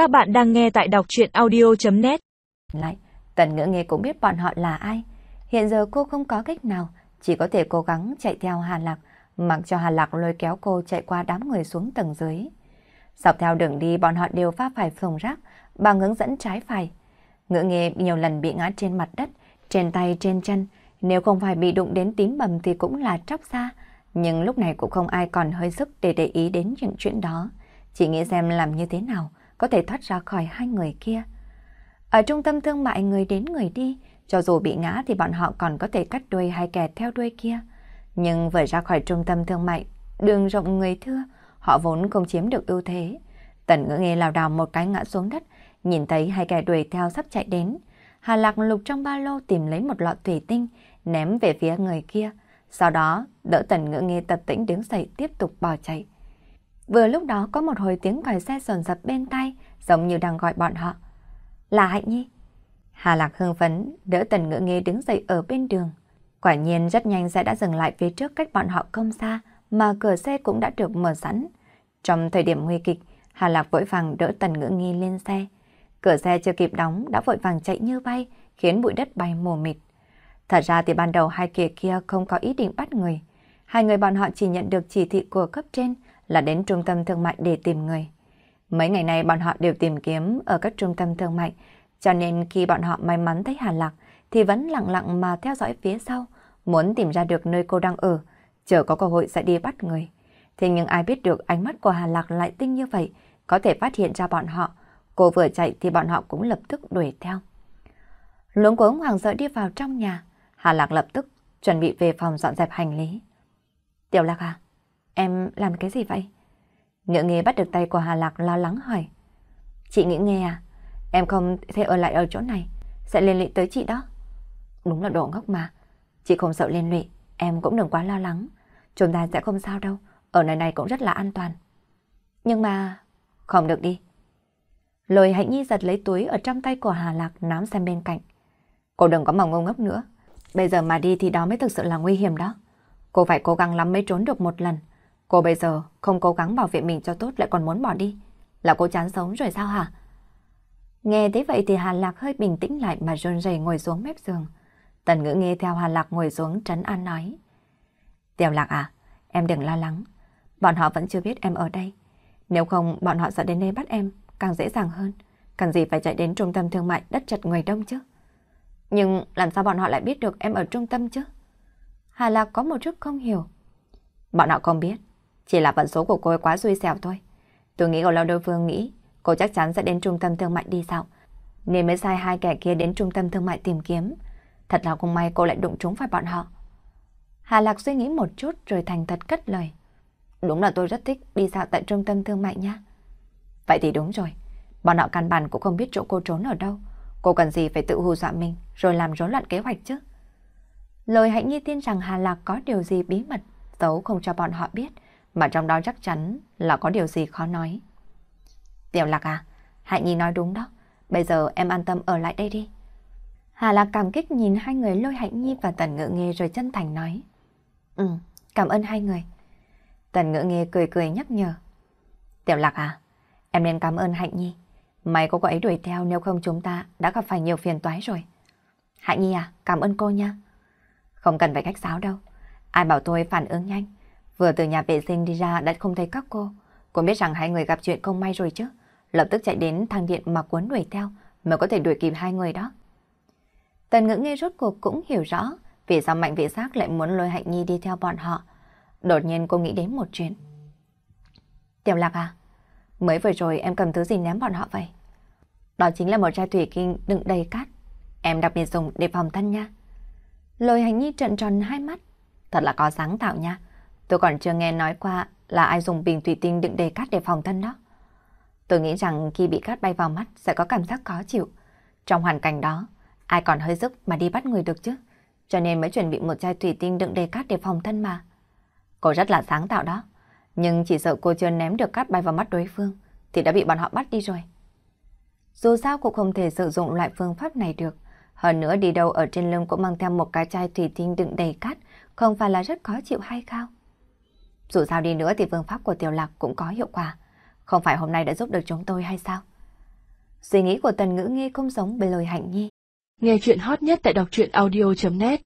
Các bạn đang nghe tại đọc chuyện audio.net Lại, Tần Ngữ Nghê cũng biết bọn họ là ai. Hiện giờ cô không có cách nào, chỉ có thể cố gắng chạy theo Hà Lạc, mặc cho Hà Lạc lôi kéo cô chạy qua đám người xuống tầng dưới. Dọc theo đường đi bọn họ đều pha phải phồng rác bằng hướng dẫn trái phải. Ngữ Nghê nhiều lần bị ngã trên mặt đất, trên tay, trên chân. Nếu không phải bị đụng đến tím bầm thì cũng là tróc xa. Nhưng lúc này cũng không ai còn hơi sức để để ý đến những chuyện đó. Chỉ nghĩ xem làm như thế nào có thể thoát ra khỏi hai người kia. Ở trung tâm thương mại người đến người đi, cho dù bị ngã thì bọn họ còn có thể cắt đuôi hay kẹt theo đuôi kia. Nhưng vừa ra khỏi trung tâm thương mại, đường rộng người thưa, họ vốn không chiếm được ưu thế. Tần ngữ nghe lào đào một cái ngã xuống đất, nhìn thấy hai kẻ đuổi theo sắp chạy đến. Hà Lạc lục trong ba lô tìm lấy một lọ thủy tinh, ném về phía người kia. Sau đó, đỡ tần ngữ nghe tập tĩnh đứng dậy tiếp tục bỏ chạy. Vừa lúc đó có một hồi tiếng còi xe sồn sập bên tay, giống như đang gọi bọn họ. Là Hạnh Nhi. Hà Lạc hưng phấn, đỡ tần ngữ nghe đứng dậy ở bên đường. Quả nhiên rất nhanh xe đã dừng lại phía trước cách bọn họ không xa, mà cửa xe cũng đã được mở sẵn. Trong thời điểm nguy kịch, Hà Lạc vội vàng đỡ tần ngữ nghi lên xe. Cửa xe chưa kịp đóng đã vội vàng chạy như bay, khiến bụi đất bay mù mịt. Thật ra thì ban đầu hai kia kia không có ý định bắt người. Hai người bọn họ chỉ nhận được chỉ thị của cấp trên là đến trung tâm thương mại để tìm người. Mấy ngày này bọn họ đều tìm kiếm ở các trung tâm thương mại, cho nên khi bọn họ may mắn thấy Hà Lạc thì vẫn lặng lặng mà theo dõi phía sau, muốn tìm ra được nơi cô đang ở, chờ có cơ hội sẽ đi bắt người. Thế nhưng ai biết được ánh mắt của Hà Lạc lại tinh như vậy, có thể phát hiện ra bọn họ. Cô vừa chạy thì bọn họ cũng lập tức đuổi theo. Luống cuống hoàng sợ đi vào trong nhà, Hà Lạc lập tức chuẩn bị về phòng dọn dẹp hành lý. Tiểu Lạc à, em làm cái gì vậy? Ngựa nghề bắt được tay của Hà Lạc lo lắng hỏi. Chị nghĩ nghe à, em không thể ở lại ở chỗ này, sẽ liên lụy tới chị đó. Đúng là đồ ngốc mà, chị không sợ liên lụy, em cũng đừng quá lo lắng. Chúng ta sẽ không sao đâu, ở nơi này cũng rất là an toàn. Nhưng mà... Không được đi. Lôi hạnh nhi giật lấy túi ở trong tay của Hà Lạc nắm xem bên cạnh. Cô đừng có mà ngông ngốc nữa. Bây giờ mà đi thì đó mới thực sự là nguy hiểm đó. Cô phải cố gắng lắm mới trốn được một lần. Cô bây giờ không cố gắng bảo vệ mình cho tốt lại còn muốn bỏ đi. Là cô chán sống rồi sao hả? Nghe thế vậy thì Hà Lạc hơi bình tĩnh lại mà run rẩy ngồi xuống mép giường. Tần ngữ nghe theo Hà Lạc ngồi xuống trấn an nói. Tiểu Lạc à, em đừng lo lắng. Bọn họ vẫn chưa biết em ở đây. Nếu không bọn họ sẽ đến đây bắt em càng dễ dàng hơn. Cần gì phải chạy đến trung tâm thương mại đất chật người đông chứ? Nhưng làm sao bọn họ lại biết được em ở trung tâm chứ? Hà Lạc có một chút không hiểu. Bọn họ không biết. Chỉ là vận số của cô ấy quá xui xẻo thôi. Tôi nghĩ ở lâu đối phương nghĩ cô chắc chắn sẽ đến trung tâm thương mại đi dạo. Nên mới sai hai kẻ kia đến trung tâm thương mại tìm kiếm. Thật là không may cô lại đụng trúng phải bọn họ. Hà Lạc suy nghĩ một chút rồi thành thật cất lời. Đúng là tôi rất thích đi dạo tại trung tâm thương mại nha. Vậy thì đúng rồi. Bọn họ căn bản cũng không biết chỗ cô trốn ở đâu. Cô cần gì phải tự hù dọa mình rồi làm rối loạn kế hoạch chứ. Lời hãy nhi tin rằng Hà Lạc có điều gì bí mật, giấu không cho bọn họ biết, mà trong đó chắc chắn là có điều gì khó nói. Tiểu Lạc à, Hạnh Nhi nói đúng đó, bây giờ em an tâm ở lại đây đi. Hà Lạc cảm kích nhìn hai người lôi Hạnh Nhi và Tần Ngự Nghê rồi chân thành nói. Ừ, cảm ơn hai người. Tần Ngự Nghê cười cười nhắc nhở. Tiểu Lạc à, em nên cảm ơn Hạnh Nhi. May có cô ấy đuổi theo nếu không chúng ta đã gặp phải nhiều phiền toái rồi. Hạnh Nhi à, cảm ơn cô nha. Không cần phải cách sáo đâu. Ai bảo tôi phản ứng nhanh. Vừa từ nhà vệ sinh đi ra đã không thấy các cô. Cô biết rằng hai người gặp chuyện không may rồi chứ. Lập tức chạy đến thang điện mà cuốn đuổi theo mới có thể đuổi kịp hai người đó. Tần ngữ nghe rốt cuộc cũng hiểu rõ vì sao mạnh vệ giác lại muốn lôi hạnh nhi đi theo bọn họ. Đột nhiên cô nghĩ đến một chuyện. Tiểu lạc à, mới vừa rồi em cầm thứ gì ném bọn họ vậy? Đó chính là một chai thủy kinh đựng đầy cát. Em đặc biệt dùng để phòng thân nha. Lôi hành nhi trận tròn hai mắt. Thật là có sáng tạo nha. Tôi còn chưa nghe nói qua là ai dùng bình thủy tinh đựng đầy cát để phòng thân đó. Tôi nghĩ rằng khi bị cát bay vào mắt sẽ có cảm giác khó chịu. Trong hoàn cảnh đó, ai còn hơi sức mà đi bắt người được chứ. Cho nên mới chuẩn bị một chai thủy tinh đựng đầy cát để phòng thân mà. Cô rất là sáng tạo đó. Nhưng chỉ sợ cô chưa ném được cát bay vào mắt đối phương thì đã bị bọn họ bắt đi rồi. Dù sao cũng không thể sử dụng loại phương pháp này được. Hơn nữa đi đâu ở trên lưng cũng mang theo một cái chai thủy tinh đựng đầy cát, không phải là rất khó chịu hay sao? Dù sao đi nữa thì phương pháp của Tiểu Lạc cũng có hiệu quả. Không phải hôm nay đã giúp được chúng tôi hay sao? Suy nghĩ của Tần Ngữ Nghi không giống với lời Hạnh Nhi. Nghe chuyện hot nhất tại đọc truyện audio.net